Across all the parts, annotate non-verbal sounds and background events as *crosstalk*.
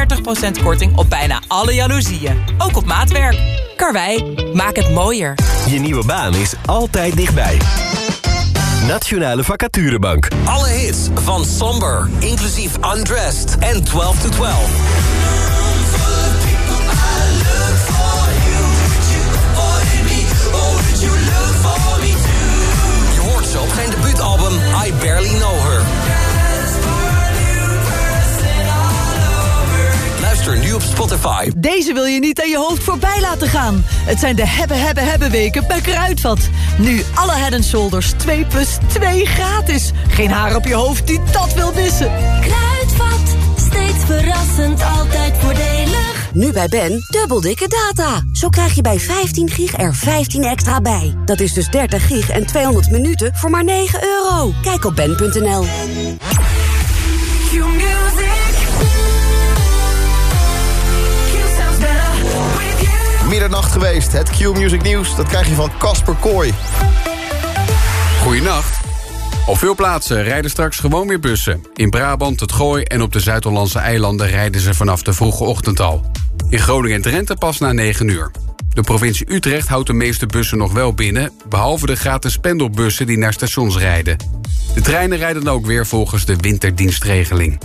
35% korting op bijna alle jaloezieën. Ook op maatwerk. Karwei, maak het mooier. Je nieuwe baan is altijd dichtbij. Nationale Vacaturebank. Alle hits van Somber, inclusief Undressed en 12 to 12. Je hoort zo op zijn debuutalbum I Barely Know Her. Luister nu op Spotify. Deze wil je niet aan je hoofd voorbij laten gaan. Het zijn de hebben, hebben, hebben weken bij Kruidvat. Nu alle Head Shoulders 2 plus 2 gratis. Geen haar op je hoofd die dat wil missen. Kruidvat, steeds verrassend, altijd voordelig. Nu bij Ben, dubbel dikke data. Zo krijg je bij 15 gig er 15 extra bij. Dat is dus 30 gig en 200 minuten voor maar 9 euro. Kijk op ben.nl. Middernacht geweest, het Q-Music Nieuws. Dat krijg je van Casper Kooi. Goeienacht. Op veel plaatsen rijden straks gewoon weer bussen. In Brabant, het Gooi en op de Zuid-Hollandse eilanden... rijden ze vanaf de vroege ochtend al. In Groningen en Drenthe pas na 9 uur. De provincie Utrecht houdt de meeste bussen nog wel binnen... behalve de gratis pendelbussen die naar stations rijden. De treinen rijden ook weer volgens de winterdienstregeling.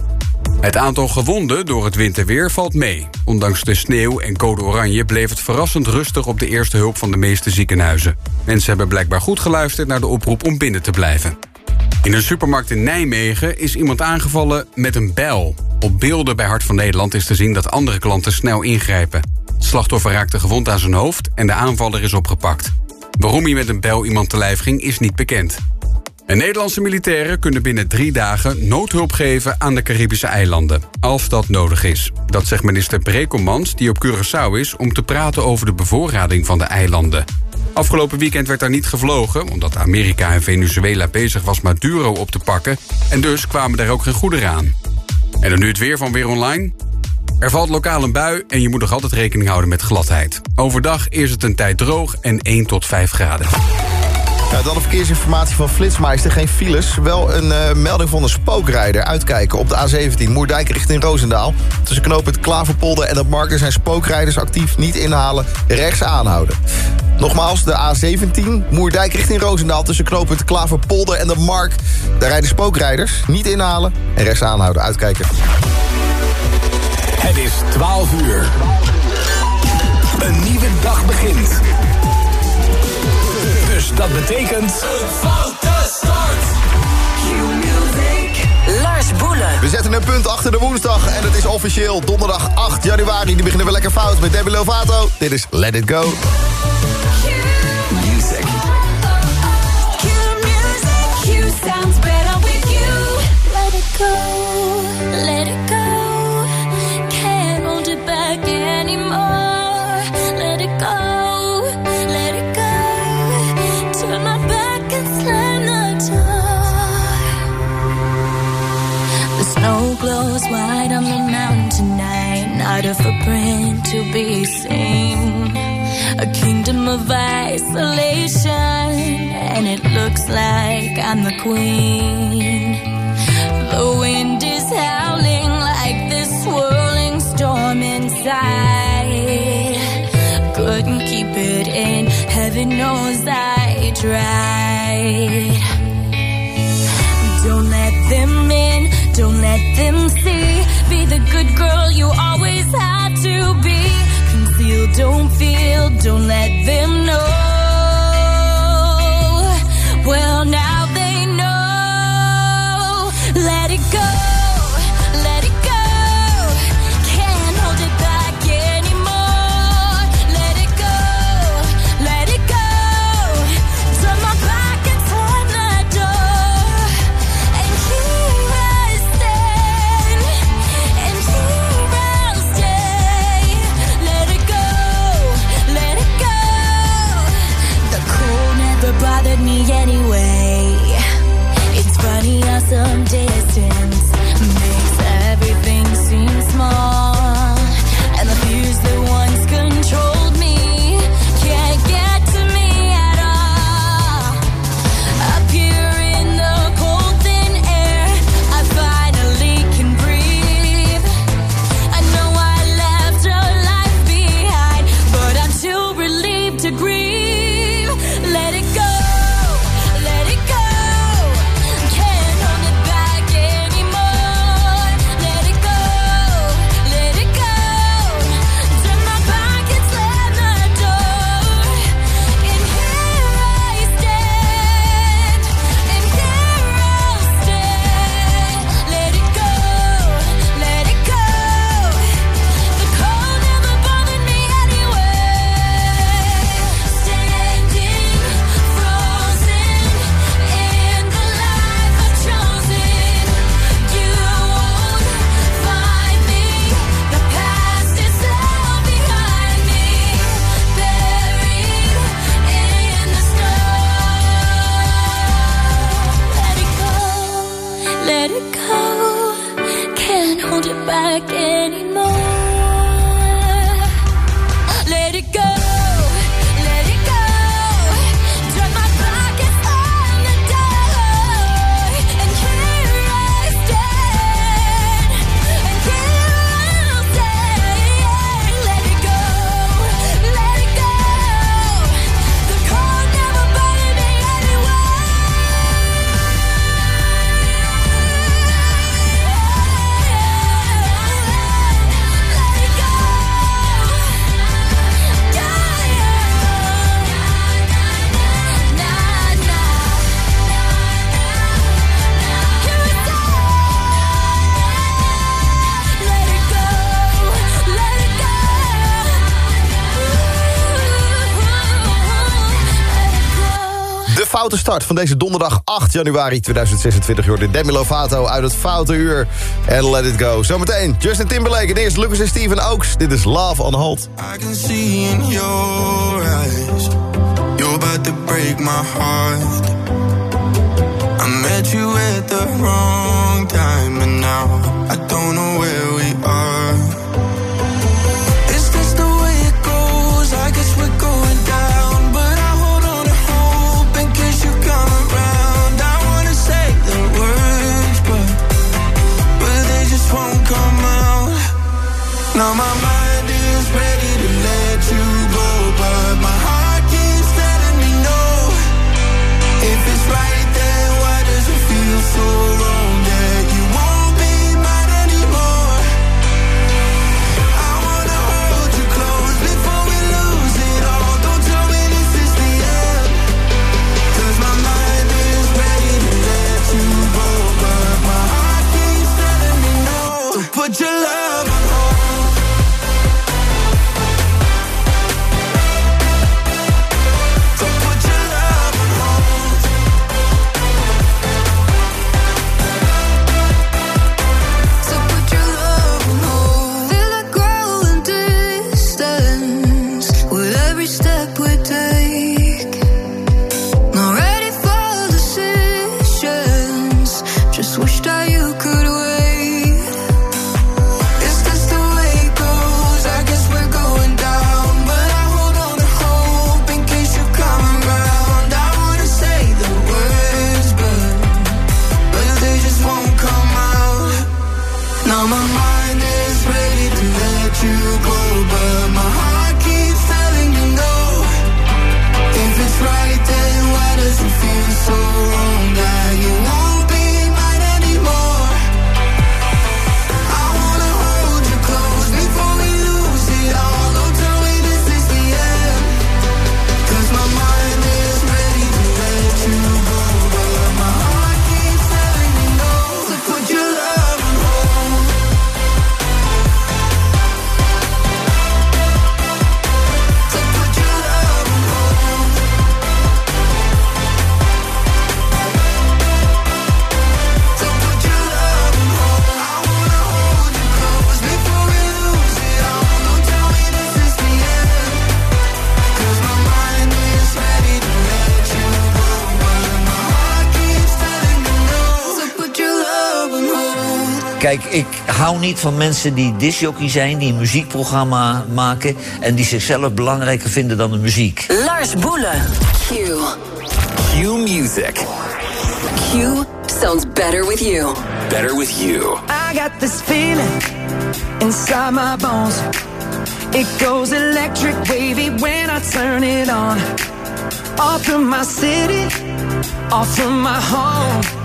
Het aantal gewonden door het winterweer valt mee. Ondanks de sneeuw en code oranje bleef het verrassend rustig... op de eerste hulp van de meeste ziekenhuizen. Mensen hebben blijkbaar goed geluisterd naar de oproep om binnen te blijven. In een supermarkt in Nijmegen is iemand aangevallen met een bijl. Op beelden bij Hart van Nederland is te zien dat andere klanten snel ingrijpen. Het slachtoffer raakte gewond aan zijn hoofd en de aanvaller is opgepakt. Waarom hij met een bijl iemand te lijf ging is niet bekend. Nederlandse militairen kunnen binnen drie dagen noodhulp geven aan de Caribische eilanden. Als dat nodig is. Dat zegt minister Brekelmans, die op Curaçao is... om te praten over de bevoorrading van de eilanden. Afgelopen weekend werd daar niet gevlogen... omdat Amerika en Venezuela bezig was Maduro op te pakken... en dus kwamen daar ook geen goederen aan. En dan nu het weer van Weer Online. Er valt lokaal een bui en je moet nog altijd rekening houden met gladheid. Overdag is het een tijd droog en 1 tot 5 graden. Ja, dan de verkeersinformatie van Flitsmeister. Geen files, wel een uh, melding van een spookrijder. Uitkijken op de A17 Moerdijk richting Roosendaal. Tussen knooppunt Klaverpolder en het Marken zijn spookrijders actief. Niet inhalen, rechts aanhouden. Nogmaals, de A17 Moerdijk richting Roosendaal... tussen knooppunt Klaverpolder en de Mark. Daar rijden spookrijders. Niet inhalen en rechts aanhouden. Uitkijken. Het is 12 uur. Een nieuwe dag begint. Dus dat betekent... Een foute start. Q-music. Lars Boelen. We zetten een punt achter de woensdag en het is officieel donderdag 8 januari. Die beginnen we lekker fout met Debbie Lovato. Dit is Let It Go. Music. Q-music. Q sounds better with you. Let it go. Let it go. Not a footprint to be seen. A kingdom of isolation. And it looks like I'm the queen. The wind is howling like this swirling storm inside. Couldn't keep it in. Heaven knows I tried. Don't let them in, don't let them see. The good girl you always had to be. Conceal, don't feel, don't let them know. Van deze donderdag 8 januari 2026. Jordan Demi Lovato uit het foute uur. En let it go. Zometeen Justin Timberlake en eerst Lucas en Steven Oaks. Dit is Love on Hold. I can see in your eyes You're about to break my heart I met you at the wrong time And now I don't know where we Now my mind is ready to let you go But my heart keeps telling me no. If it's right then why does it feel so wrong that you won't be mine anymore? I wanna hold you close before we lose it all. Don't tell me this is the end. Cause my mind is ready to let you go But my heart keeps telling me no. Put your Kijk, ik hou niet van mensen die disjockey zijn, die een muziekprogramma maken en die zichzelf belangrijker vinden dan de muziek. Lars Boelen. Q. Q Music. Q sounds better with you. Better with you. I got this feeling inside my bones. It goes electric wavy when I turn it on. Off from my city, off from my home.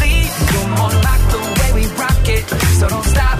So don't stop,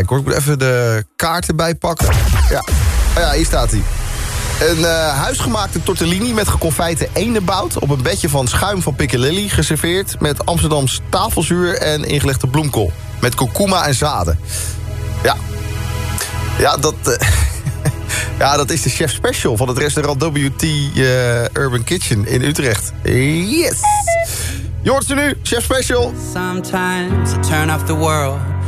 kijken hoor. Ik moet even de kaart erbij pakken. Ja, oh ja hier staat hij. Een eh, huisgemaakte tortellini met geconfijte eendenbout... op een bedje van schuim van Piccadilly... geserveerd met Amsterdams tafelzuur en ingelegde bloemkool. Met kurkuma en zaden. Ja, ja dat, eh, *laughs* ja, dat is de chef special van het restaurant WT eh, Urban Kitchen in Utrecht. Yes! Je hoort ze nu, chef special. Sometimes I turn off the world,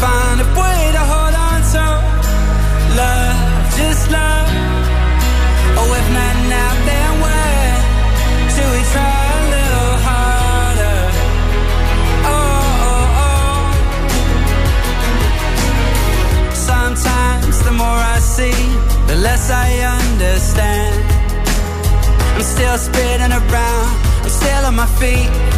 Find a way to hold on to love, just love. Oh, if not now, then when? Should we try a little harder? Oh, oh, oh. Sometimes the more I see, the less I understand. I'm still spinning around, I'm still on my feet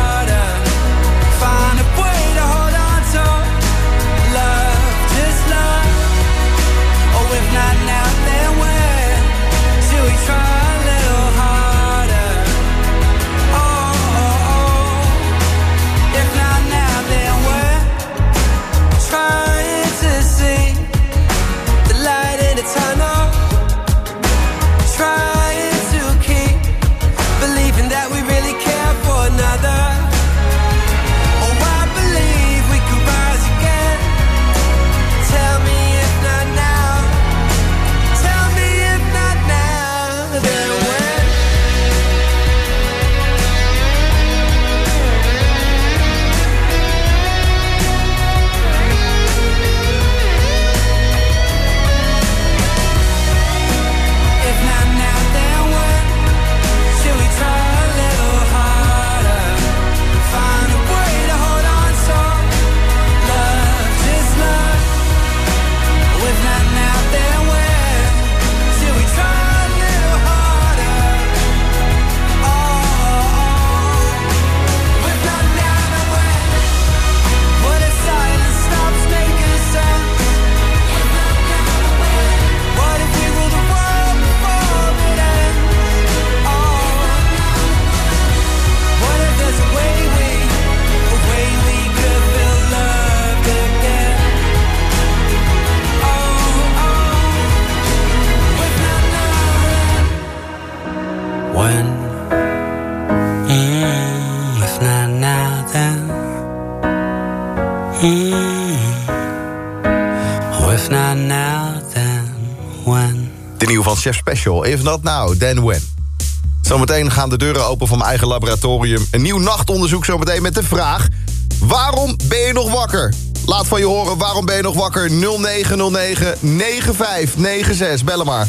Chef Special. If not now, then when. Zometeen gaan de deuren open van mijn eigen laboratorium. Een nieuw nachtonderzoek zometeen met de vraag... Waarom ben je nog wakker? Laat van je horen, waarom ben je nog wakker? 0909 9596. Bellen maar.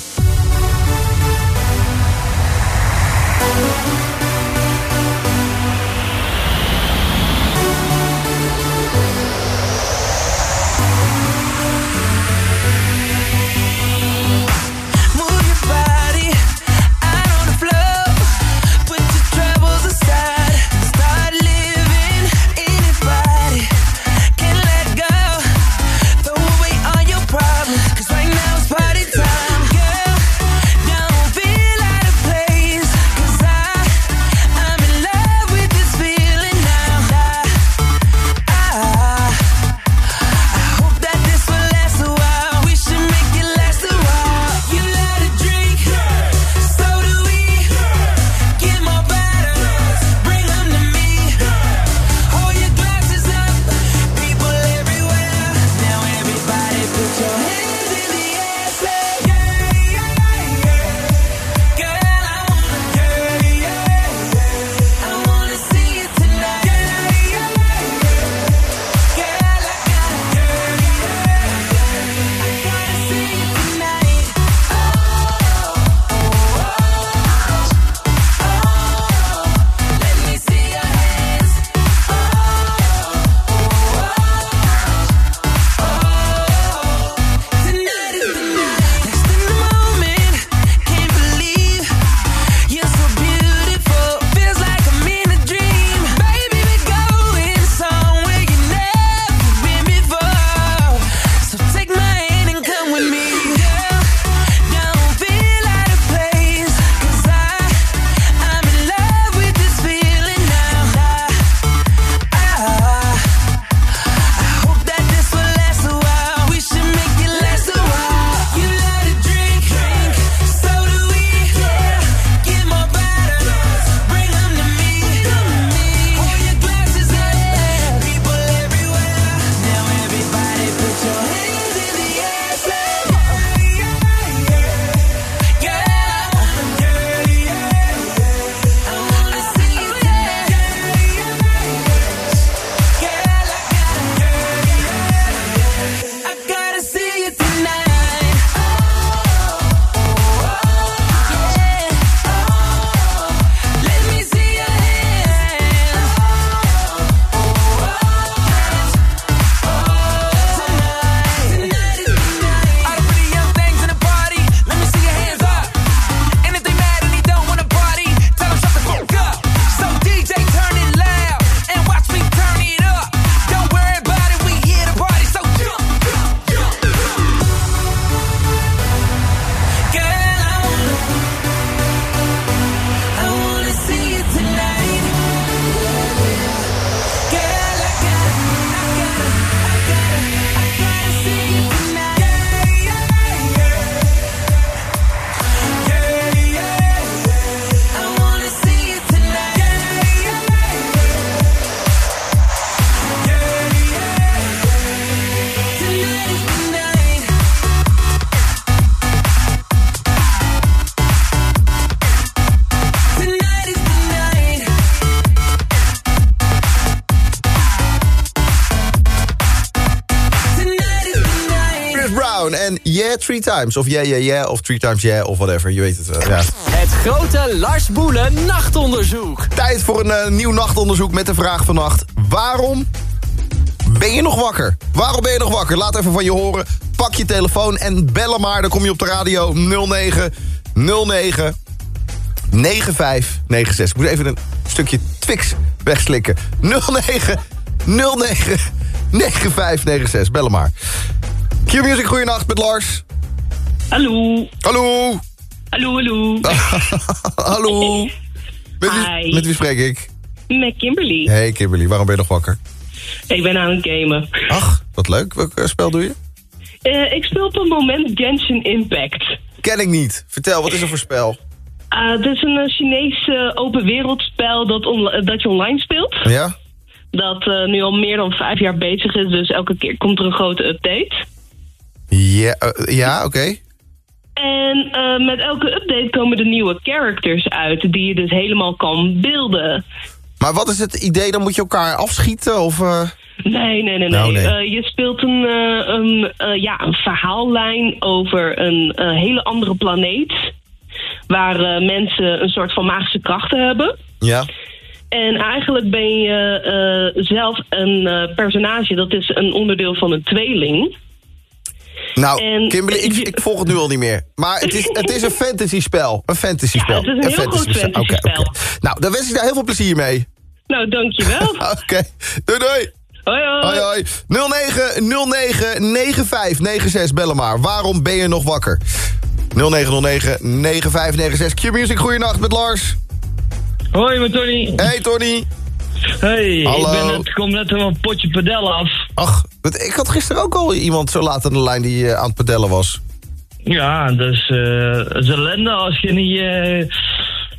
Yeah Three Times. Of Yeah Yeah Yeah of Three Times Yeah of whatever. Je weet het wel. Ja. Het grote Lars Boelen nachtonderzoek. Tijd voor een eh, nieuw nachtonderzoek met de vraag vannacht. Waarom ben je nog wakker? Waarom ben je nog wakker? Laat even van je horen. Pak je telefoon en bellen maar. Dan kom je op de radio 09 09 9596. Ik moet even een stukje Twix wegslikken. 09 09 9596. Bellen maar. Q-Music, goeienacht met Lars. Hallo. Hallo. Hallo, hallo. *laughs* Hallo. Met wie, Hi. met wie spreek ik? Met Kimberly. Hey Kimberly, waarom ben je nog wakker? Ik ben aan het gamen. Ach, wat leuk. Welk eh, spel doe je? Eh, ik speel op het moment Genshin Impact. Ken ik niet. Vertel, wat is er voor spel? Ah, het is een eh, Chinees eh, open wereldspel dat, dat je online speelt. Ja? Dat nu al meer dan vijf jaar bezig is, dus elke keer komt er een grote update. Ja, eh, ja oké. En eh, met elke update komen er nieuwe characters uit die je dus helemaal kan beelden. Maar wat is het idee? Dan moet je elkaar afschieten? Of, eh? Nee, nee, nee. nee. Nou, nee. Je speelt een, een, ja, een verhaallijn over een hele andere planeet. Waar mensen een soort van magische krachten hebben. Ja. En eigenlijk ben je zelf een personage, dat is een onderdeel van een tweeling. Nou, En- Kimberly, ik, ik volg het nu al niet meer. Maar het is, het is een fantasy spel. Een fantasy spel. het is een heel goed spel. Nou, dan wens ik daar heel veel plezier mee. Nou, dankjewel. *laughs* Oké, doei doei. Hoi hoi. Hoi hoi. 0909 9596, bellen maar. Waarom ben je nog wakker? 0909 9596. Q-Music, goeienacht met Lars. Hoi, met Tony. Hey Tony. Hey, Hallo. ik ben het, kom net van een potje padellen af. Ach, ik had gisteren ook al iemand zo laat aan de lijn die eh, aan het padellen was. Ja, dus eh het is ellende als je niet... eh,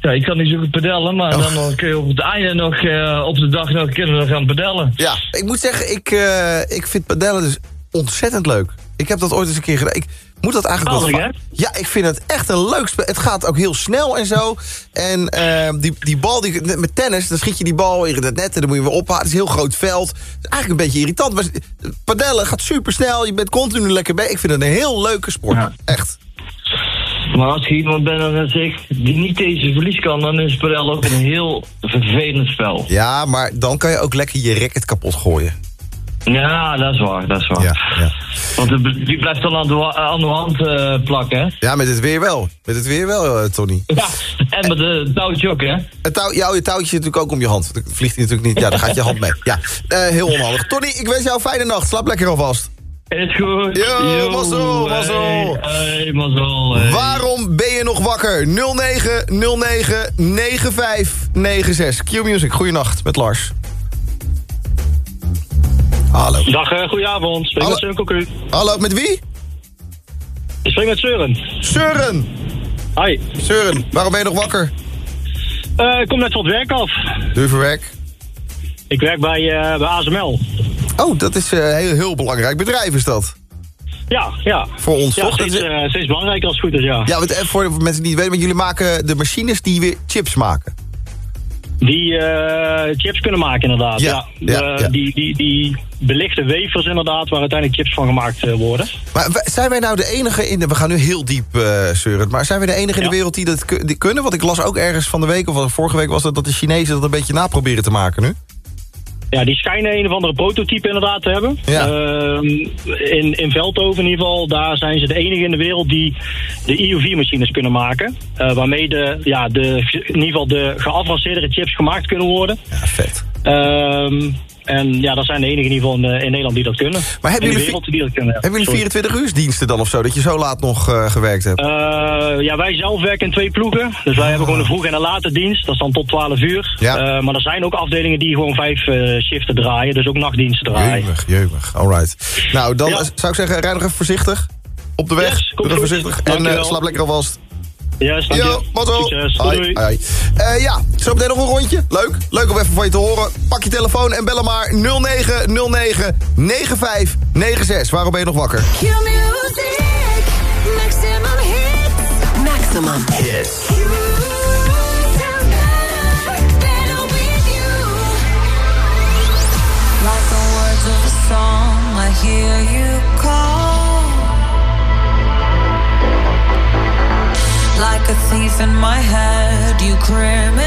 ja, ik kan niet zo goed padellen, maar Oh. dan kun je op het einde nog, eh, op de dag nog kunnen we gaan padellen. Ja, ik moet zeggen, ik, eh, ik vind padellen dus ontzettend leuk. Ik heb dat ooit eens een keer gedaan. Ik moet dat eigenlijk wel... Ja, ik vind het echt een leuk spel. Het gaat ook heel snel en zo. En eh, die, die bal, die, met tennis, dan schiet je die bal in het net... en dan moet je weer ophalen. Het is een heel groot veld. Het is eigenlijk een beetje irritant. Maar padellen gaat super snel. Je bent continu lekker bij. Ik vind het een heel leuke sport. Echt. Maar als je iemand bent als ik, die niet deze verlies kan, dan is padel ook een heel vervelend spel. Ja, maar dan kan je ook lekker je racket kapot gooien. Ja, dat is waar, dat is waar. Ja, ja. Want die die blijft dan aan de, aan de hand eh, plakken, hè? Ja, met het weer wel. Met het weer wel, eh, Tony. Ja, en met de touwtje ook, hè? Het touw, jou, je touwtje natuurlijk ook om je hand. Dan vliegt hij natuurlijk niet. Ja, dan gaat je hand mee. Ja, eh, heel onhandig. Tony, ik wens jou een fijne nacht. Slaap lekker alvast. Is goed. Yo, mazzel, mazzel. Hey, hey, mazzel. hey. Waarom ben je nog wakker? 0909 9596. Q-Music, goeienacht met Lars. Hallo. Dag, uh, goedenavond. Spreek Hallo. met Søren Cocu. Hallo, met wie? Ik spreek met Søren. Søren. Hi. Søren, waarom ben je nog wakker? Eh, ik kom net van het werk af. Doe even werk. Ik werk bij, eh, bij ASML. Oh, dat is een heel, heel belangrijk bedrijf is dat. Ja, ja. Voor ons ja, toch? Steeds, Dat is- eh, steeds belangrijker als het goed is, ja. Ja, want, eh, voor mensen die het weten, want jullie maken de machines die weer chips maken. Die eh, chips kunnen maken, inderdaad. Ja. Die, die, die belichte wafers, inderdaad, waar uiteindelijk chips van gemaakt eh, worden. Maar zijn wij nou de enige in de... We gaan nu heel diep uh, zeuren. Maar zijn wij de enige in de wereld die dat die kunnen? Want ik las ook ergens van de week, of vorige week was dat... dat de Chinezen dat een beetje naproberen te maken nu. Ja, die schijnen een of andere prototype inderdaad te hebben. Ja. Ehm, in, in Veldhoven in ieder geval, daar zijn ze de enige in de wereld die de EUV-machines kunnen maken. Eh, waarmee de, ja, de, in ieder geval de geavanceerdere chips gemaakt kunnen worden. Ja, vet. Ehm, en ja, dat zijn de enige in ieder geval in, eh, in Nederland die dat kunnen. Maar hebben jullie wereld die dat kunnen. Hebben jullie Sorry. 24 uursdiensten dan of zo? Dat je zo laat nog eh, gewerkt hebt? Eh, ja, wij zelf werken in twee ploegen. Dus wij hebben gewoon een vroege en een late dienst. Dat is dan tot 12 uur. Ja. Maar er zijn ook afdelingen die gewoon vijf shiften draaien. Dus ook nachtdiensten draaien. Jeumig, jeumig. Alright. Nou, dan Ja. zou ik zeggen, rij nog even voorzichtig. Op de weg. Yes, Doe voorzichtig. En slaap lekker alvast. Dank Yo. Succes. Hoi, Doei. hoi. Eh, ja, zo meteen nog een rondje. Leuk. Leuk om even van je te horen. Pak je telefoon en bel hem maar 0909 9596. Waarom ben je nog wakker? Q-music, maximum hits. Maximum hits. Head,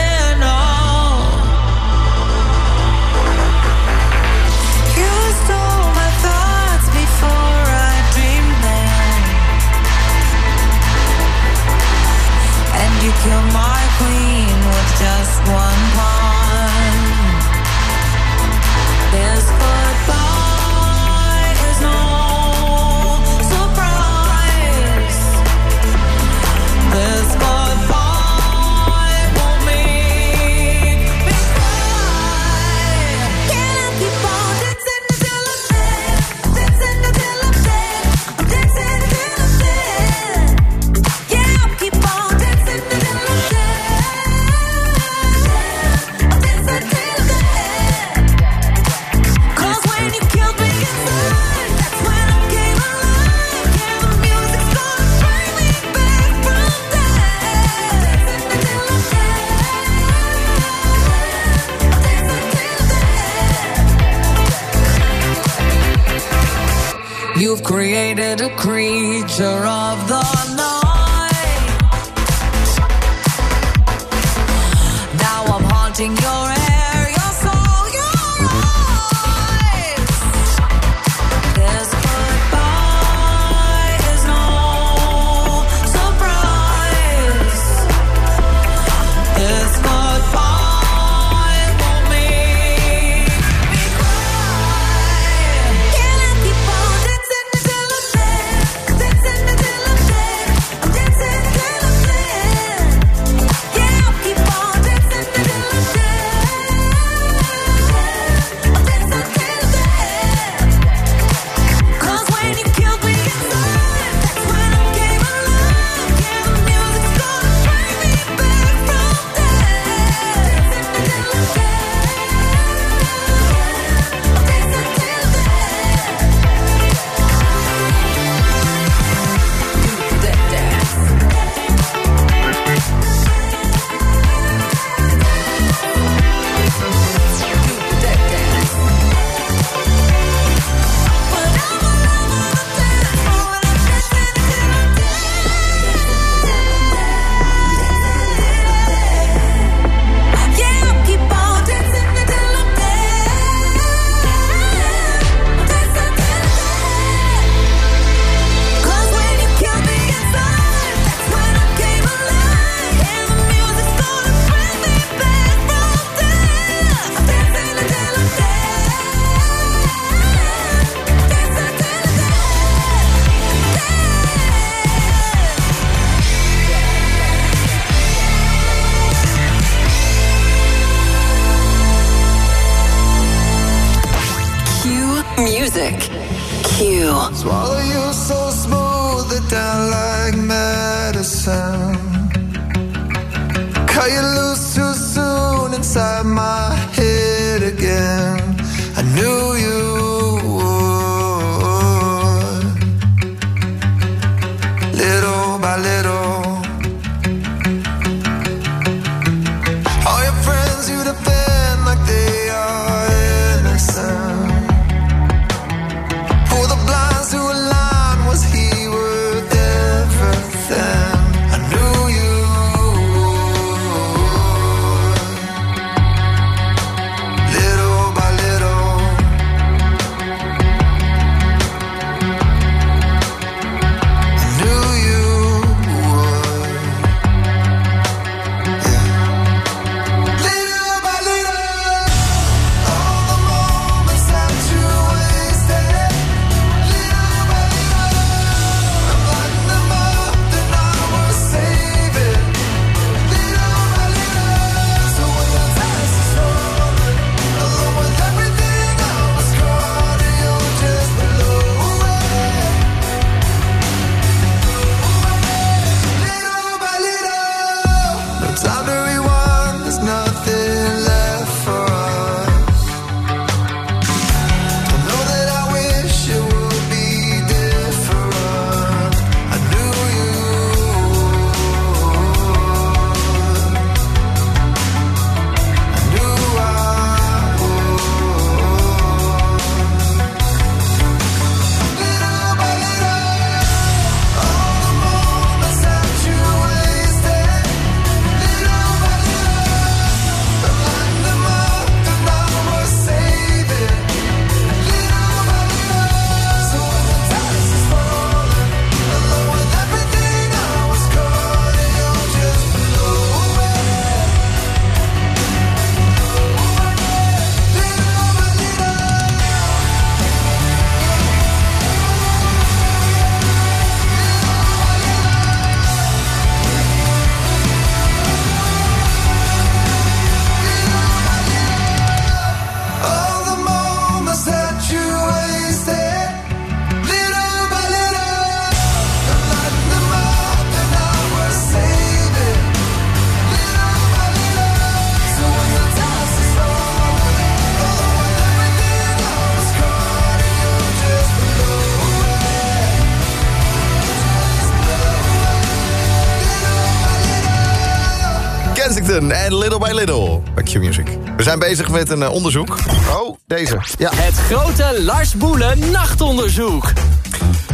En Little by Little. Bij Q-Music. We zijn bezig met een eh, onderzoek. Oh, deze. Ja. Het grote Lars Boelen nachtonderzoek.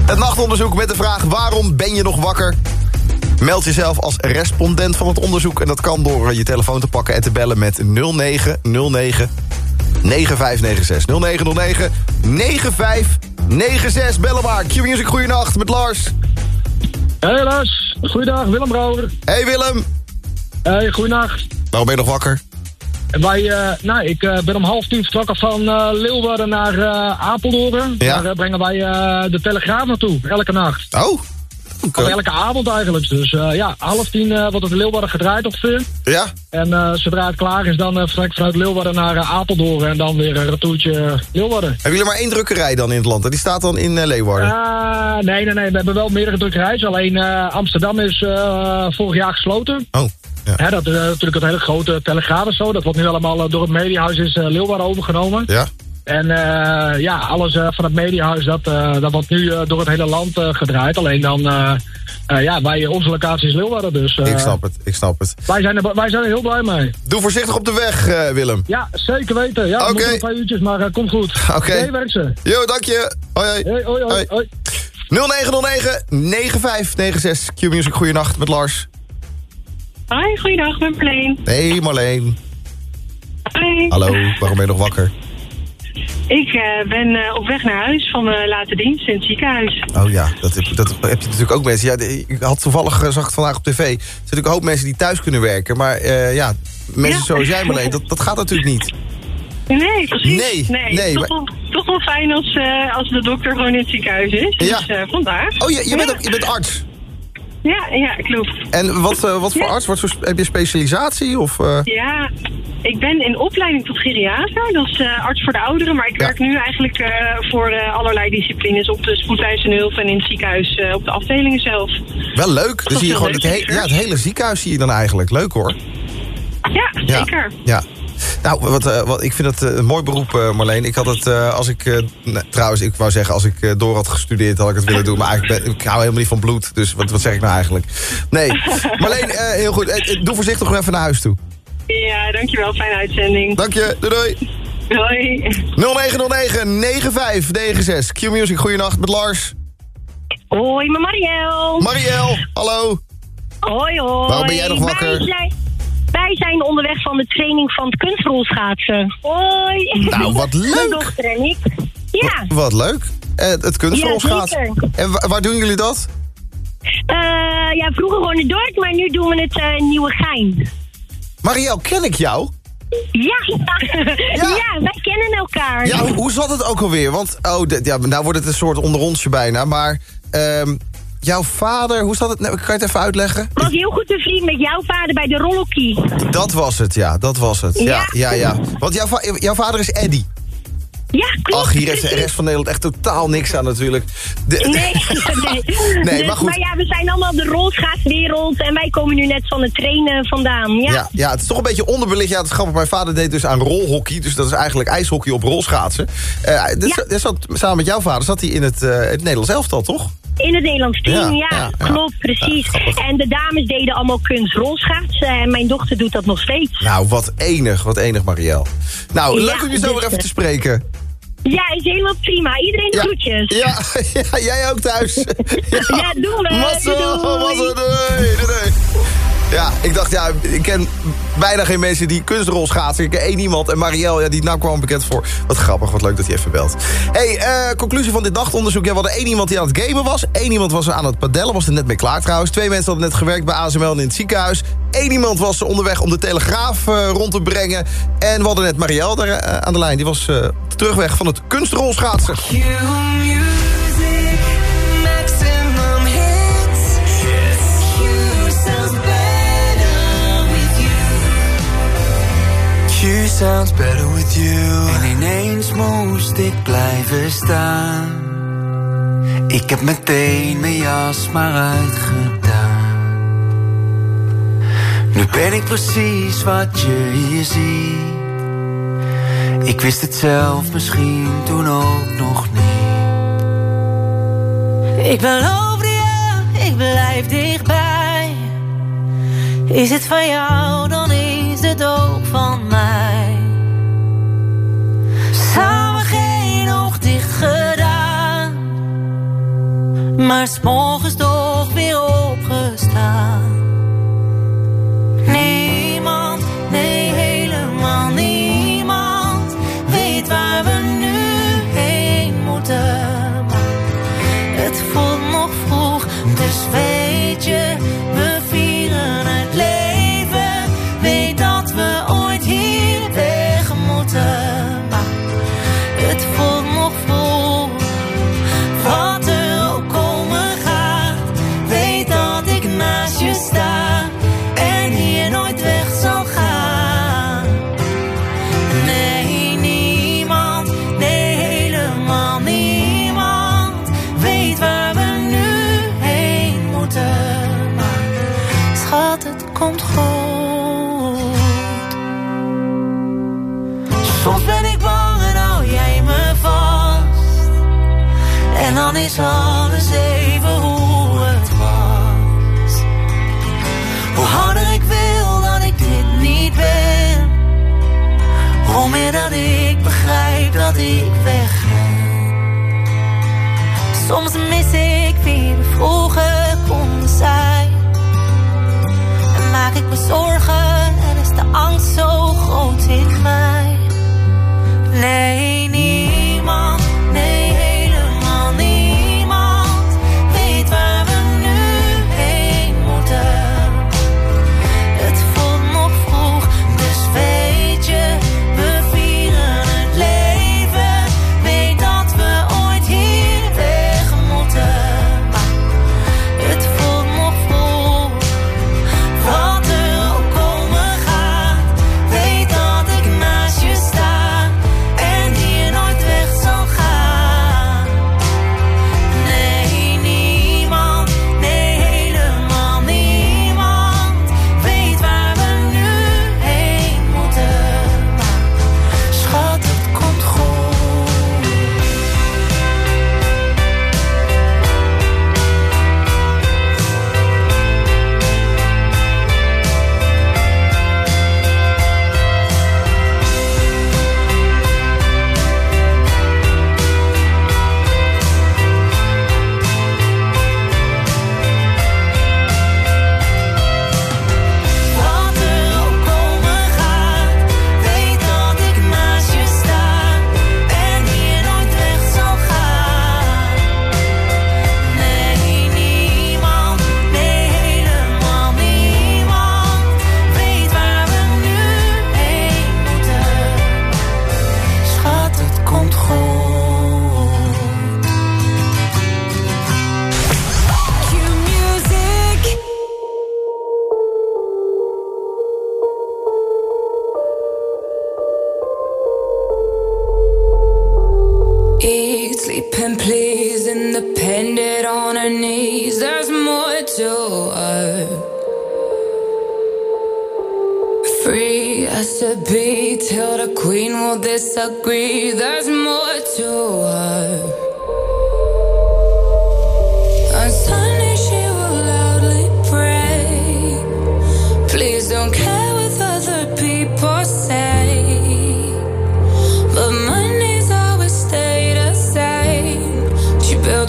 Het nachtonderzoek met de vraag... waarom ben je nog wakker? Meld jezelf als respondent van het onderzoek. En dat kan door je telefoon te pakken en te bellen met 0909 9596. 0909 9596. Bellen maar. Q-Music, goeienacht met Lars. Hey Lars, goeiedag, Willem Brouwer. Hey Willem. Hey, goeienacht. Waarom ben je nog wakker? Wij, eh, nou, ik eh, ben om half tien vertrokken van eh, Leeuwarden naar Apeldoorn. Ja. Daar brengen wij de Telegraaf naartoe, elke nacht. Oh. Of elke avond eigenlijk. Dus eh, ja, half tien eh, wordt het Leeuwarden gedraaid ongeveer. Ja. En eh, zodra het klaar is, dan vertrek ik vanuit Leeuwarden naar Apeldoorn. En dan weer een retourtje Leeuwarden. Hebben jullie maar één drukkerij dan in het land? En die staat dan in Leeuwarden? Nee, nee, nee. We hebben wel meerdere drukkerijs. Alleen Amsterdam is vorig jaar gesloten. Oh. Ja. Hè, dat is natuurlijk het hele grote telegraaf en zo. Dat wordt nu allemaal door het mediahuis is Leeuwarden overgenomen. Ja. En uh, ja, alles uh, van het mediahuis, dat, uh, dat wordt nu uh, door het hele land gedraaid. Alleen dan, ja, wij, onze locatie is Leeuwarden, dus... ik snap het, ik snap het. Wij zijn er, wij zijn er heel blij mee. Doe voorzichtig op de weg, Willem. Ja, zeker weten. Ja, Oké. okay. een paar uurtjes, maar komt goed. Oké. Okay. werk ze. Jo, dank je. Hoi, hoi. Hey, hoi, hoi, hoi. 0909 9596 Q-Music, goeienacht met Lars. Hoi, goeiedag, met Marleen. Hey Marleen. Hoi. Hallo, waarom ben je nog wakker? Ik uh, ben uh, op weg naar huis van mijn late dienst in het ziekenhuis. Oh ja, dat heb, dat heb je natuurlijk ook mensen. Ja, ik had toevallig, uh, zag het vandaag op tv... er zijn natuurlijk een hoop mensen die thuis kunnen werken. Maar uh, ja, mensen ja. zoals jij Marleen, dat, dat gaat natuurlijk niet. Nee, precies. Nee, nee. nee toch, maar... wel, toch wel fijn als, als de dokter gewoon in het ziekenhuis is. Ja. Dus vandaar. Oh, je, je, bent, ook, je bent arts? Ja, ja, klopt. En wat, wat voor arts? Wat voor, heb je specialisatie? Of, Ja, ik ben in opleiding tot geriater, dat is uh, arts voor de ouderen. Maar ik Ja. werk nu eigenlijk voor allerlei disciplines op de spoedeisende hulp en in het ziekenhuis op de afdelingen zelf. Wel leuk. Is zie je gewoon het, he ja, het hele ziekenhuis zie je dan eigenlijk. Leuk hoor. Ja, Ja. zeker. Ja. Nou, wat, eh, wat, ik vind het eh, een mooi beroep, eh, Marleen. Ik had het, eh, als ik... eh, nee, trouwens, ik wou zeggen, als ik eh, door had gestudeerd... had ik het willen doen. Maar eigenlijk ben, ik hou helemaal niet van bloed. Dus wat, wat zeg ik nou eigenlijk? Nee. *laughs* Marleen, eh, heel goed. Doe voorzichtig nog even naar huis toe. Ja, dankjewel. Fijne uitzending. Dank je. Doei doei. Hoi. 0909-9596. Q-Music, goeienacht met Lars. Hoi, mijn Mariel. Mariel, hallo. Hoi, hoi. Waarom ben jij nog wakker? Wij zijn, wij zijn onderweg van de training van het kunstrolschaatsen. Hoi. Nou, wat leuk. Mijn dochter en ik. Ja. Wat leuk. Eh, het kunstrolschaatsen. Ja, en wa- waar doen jullie dat? Uh, ja, vroeger gewoon in Dordt, maar nu doen we het uh, in Nieuwegein. Mariel, ken ik jou? *laughs* Ja. ja. wij kennen elkaar. Ja, hoe zat het ook alweer? Want, oh, ja, nou wordt het een soort onder onsje bijna. Maar, ehm, jouw vader, hoe zat het? Nou, kan je het even uitleggen? was heel goed een vriend met jouw vader bij de rollokie. Dat was het, ja, dat was het. Ja, Ja. ja, ja. Want jouw, va- jouw vader is Eddy. Ja, klopt. Ach, hier heeft de rest van Nederland echt totaal niks aan natuurlijk. De- Nee, *laughs* nee. Nee, Dus, maar goed. ja, we zijn allemaal de rolschaatswereld en wij komen nu net van het trainen vandaan. Ja. Ja, ja, het is toch een beetje onderbelicht. Ja, het is grappig. Mijn vader deed dus aan rolhockey. Dus dat is eigenlijk ijshockey op rolschaatsen. Eh dus, zat, samen met jouw vader zat hij in het, eh, het Nederlands elftal, toch? In het Nederlands team, Ja, ja, ja, ja. klopt, precies. en de dames deden allemaal kunstrolschaatsen en mijn dochter doet dat nog steeds. Nou, wat enig, wat enig, Marielle. Nou, leuk om je zo dus, weer even eh, te spreken. Ja, is helemaal prima. Iedereen groetjes. *laughs* Ja, jij ook thuis. *laughs* Ja, doen we. Doei. mazzel, doei, doei, doei. Ja, ik dacht, ja, ik ken bijna geen mensen die kunstrol schaatsen. Ik ken één iemand en Marielle, ja, die naam kwam bekend voor. Wat grappig, wat leuk dat hij even belt. hey, eh, conclusie van dit nachtonderzoek. Ja, we hadden één iemand die aan het gamen was. Eén iemand was aan het padellen, was er net mee klaar trouwens. Twee mensen hadden net gewerkt bij ASML in het ziekenhuis. Eén iemand was onderweg om de telegraaf eh, rond te brengen. En we hadden net Marielle daar eh, aan de lijn. Die was terugweg van het kunstrol schaatsen. Sounds better with you. En ineens moest ik blijven staan. Ik heb meteen mijn jas maar uitgedaan. Nu ben ik precies wat je hier ziet. Ik wist het zelf misschien toen ook nog niet. Ik beloof je, ik blijf dichtbij. Is het van jou dan het van mij. Samen geen oog dicht gedaan, maar s'morgens toch weer opgestaan. Niemand, nee helemaal niemand, weet waar we nu heen moeten. Het voelt nog vroeg, dus weet je, we eens even hoe het was. Hoe harder ik wil dat ik dit niet ben, hoe meer dat ik begrijp dat ik weg. Soms mis ik wie we vroeger konden zijn. En maak ik me zorgen en is de angst zo groot in mij. Nee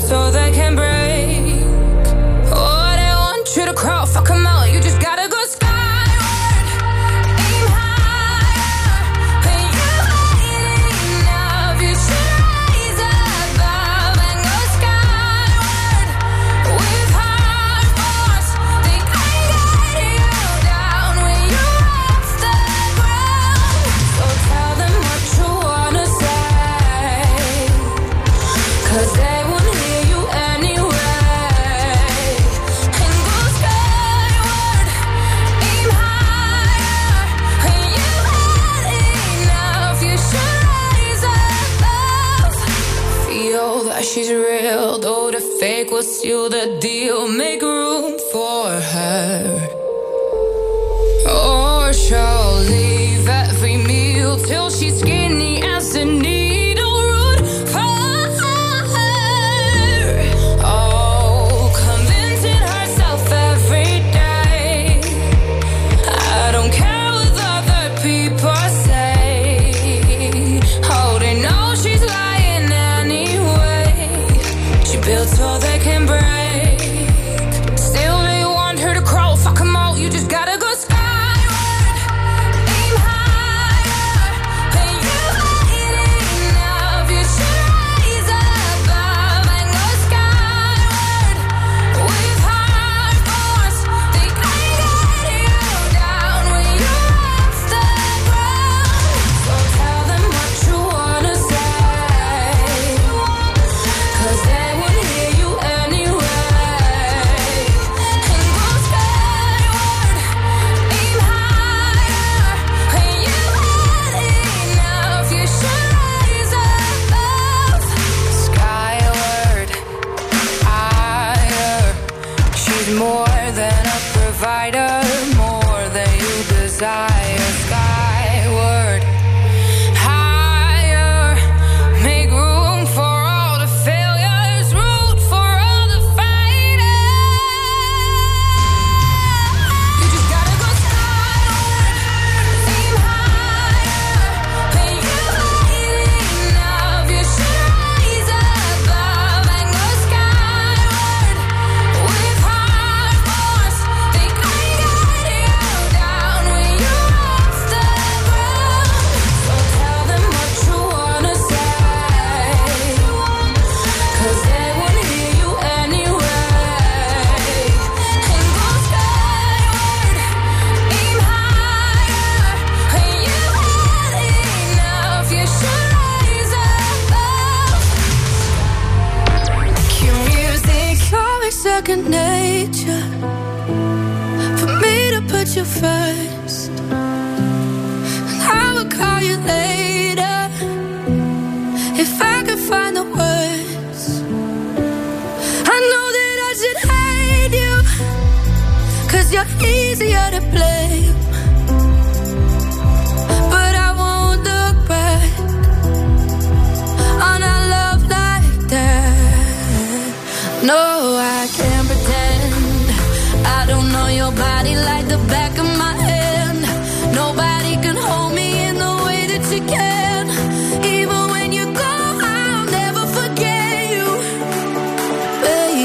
so they can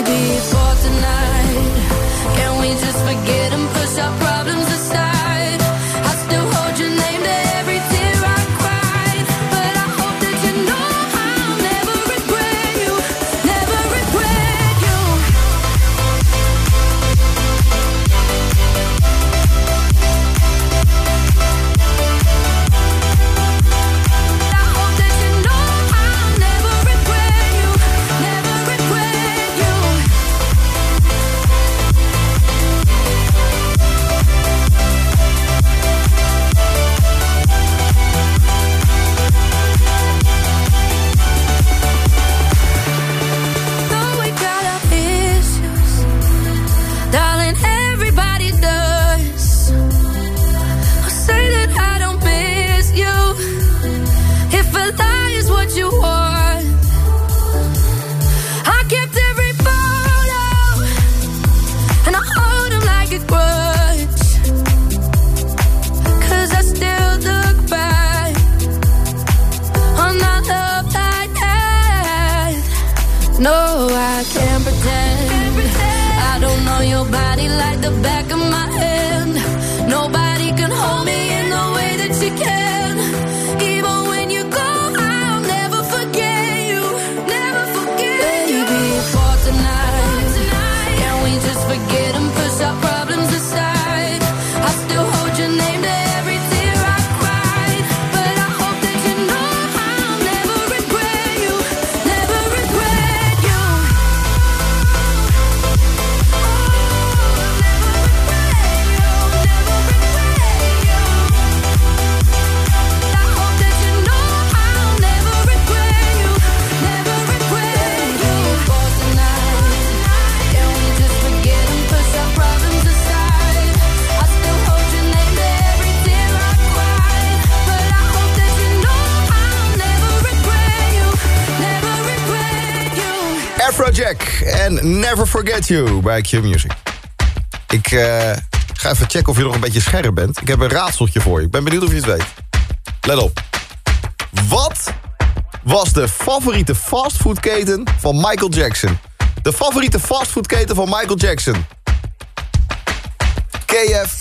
before tonight. Can we just forget? Never Forget You bij Q Music. Ik eh, ga even checken of je nog een beetje scherp bent. Ik heb een raadseltje voor je. Ik ben benieuwd of je het weet. Let op. Wat was de favoriete fastfoodketen van Michael Jackson? De favoriete fastfoodketen van Michael Jackson. KF...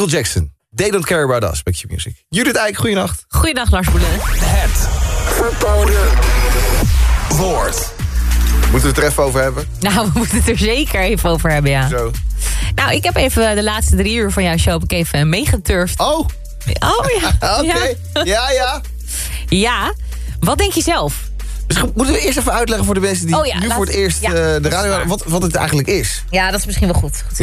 Michael Jackson. They Don't Care About Us, Back Music. Judith Eijk, goeienacht. Goeiedag, Lars Boelen. Het verboden woord. Moeten we het er even over hebben? Nou, we moeten het er zeker even over hebben, ja. Zo. Nou, ik heb even de laatste drie uur van jouw show heb even meegeturfd. Oh! Oh ja. *laughs* Oké. Ja. ja, ja. Ja. Wat denk je zelf? moeten we eerst even uitleggen voor de mensen die oh nu voor het eerst eh, de radio... Wat, wat het eigenlijk is. Ja, dat is misschien wel goed. goed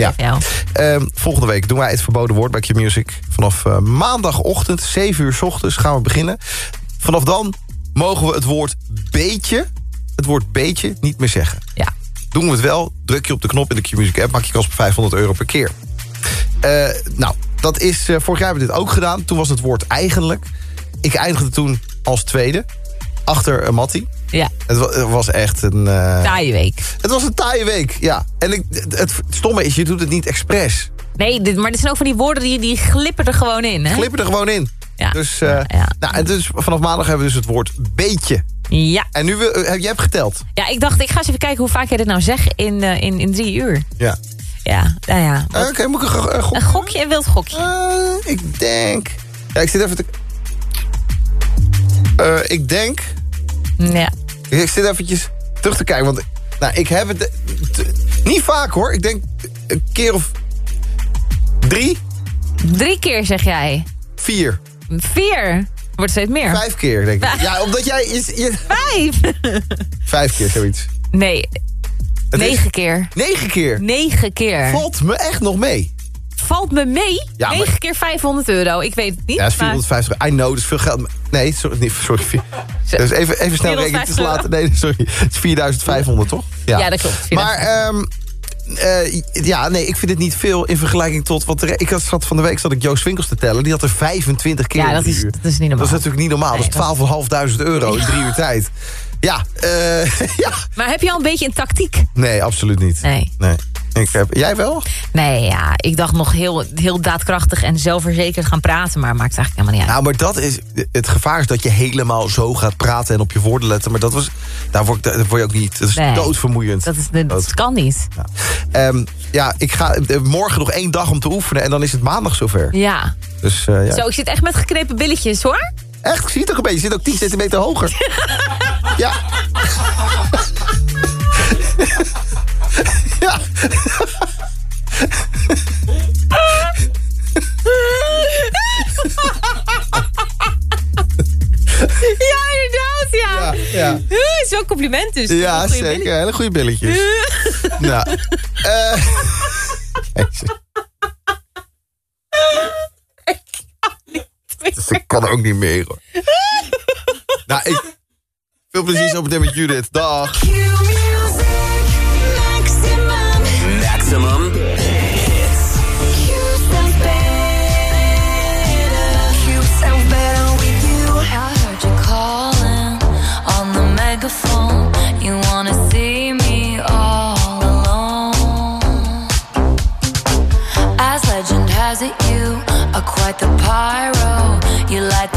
ehm, volgende week doen wij het verboden woord bij Q-Music. Vanaf eh, maandagochtend, 7 uur s ochtends, gaan we beginnen. Vanaf dan mogen we het woord beetje, het woord beetje, niet meer zeggen. Ja. Doen we het wel, druk je op de knop in de Q-Music app... maak je kans op 500 euro per keer. Eh, nou, dat is, vorig jaar hebben we dit ook gedaan. Toen was het woord eigenlijk. Ik eindigde toen als tweede achter Matti. Ja. Het wa- het was echt een... eh, Taaie week. Het was een taaie week, ja. En ik, het, het stomme is, je doet het niet expres. Nee, dit, maar dit zijn ook van die woorden die, die glippen er gewoon in, hè? Glippen er gewoon in. Ja. Dus, eh, Nou, en dus vanaf maandag hebben we dus het woord beetje. Ja. En nu, eh, jij hebt geteld. Ja, ik dacht, ik ga eens even kijken hoe vaak jij dit nou zegt in, in, in drie uur. Ja. Ja, nou ja. Oké, moet ik een, go- een gok? Een gokje, een wild gokje. Ik denk... Ja, ik zit even te... Ik denk... Ja. Ik zit eventjes terug te kijken, want... Nou, ik heb het... niet vaak, hoor. Ik denk een keer of... Drie? Drie keer zeg jij. Vier. Vier. Wordt steeds meer. Vijf keer, denk ik. Vijf. *laughs* Ja, omdat jij... Je- Vijf. *laughs* vijf keer, zoiets. Nee, Het is- negen keer. Negen keer? Negen keer. Valt me echt nog mee. Valt me mee? Ja, maar- Negen keer 500 euro. Ik weet het niet. Ja, dat is maar- 450 I know, dat is veel geld. Nee, sorry. sorry *laughs* dus even, even snel rekenen. Het is 450 later. Nee, sorry. Het is 4500, toch? Ja, dat klopt. Maar ehm, eh, ja, nee, ik vind het niet veel in vergelijking tot... wat er, ik had zat van de week zat ik Joost Winkels te tellen. Die had er 25 keer Ja, in dat is, dat is niet normaal. Dat is natuurlijk niet normaal. Nee, dat is 12.500 euro in drie uur tijd. Ja, eh, *laughs* ja. Maar heb je al een beetje een tactiek? Nee, absoluut niet. Nee. nee. Ik heb, jij wel? Nee, ja, ik dacht nog heel, heel daadkrachtig en zelfverzekerd gaan praten, maar maakt eigenlijk helemaal niet uit. Nou, maar dat is... Het gevaar is dat je helemaal zo gaat praten en op je woorden letten. Maar dat was... Daar word, ik, daar word je ook niet... Dat is Nee. doodvermoeiend. Dat, is, dat kan niet. Ehm, ja, ik ga eh, morgen nog één dag om te oefenen en dan is het maandag zover. Ja. Dus eh, ja. Zo, ik zit echt met geknepen billetjes, hoor. Echt, ik zie het ook een beetje. Je zit ook 10 centimeter hoger. *laughs* ja. *laughs* *laughs* ja. Ja, inderdaad, ja. ja. Uh, Zo'n compliment dus. Ja, Goeie zeker. billetjes. Hele goede billetjes. nou. *laughs* eh, *laughs* Dus ik kan ook niet meer, hoor. nou, ik... Veel plezier zo meteen met Judith. Dag. Quite the pyro. You light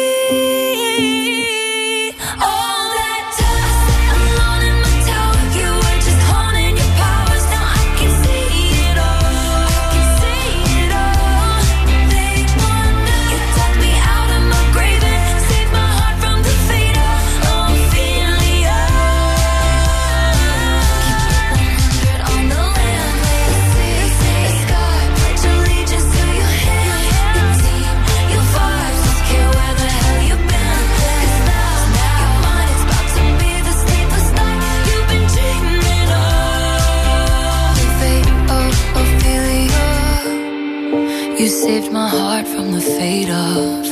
saved my heart from the fate of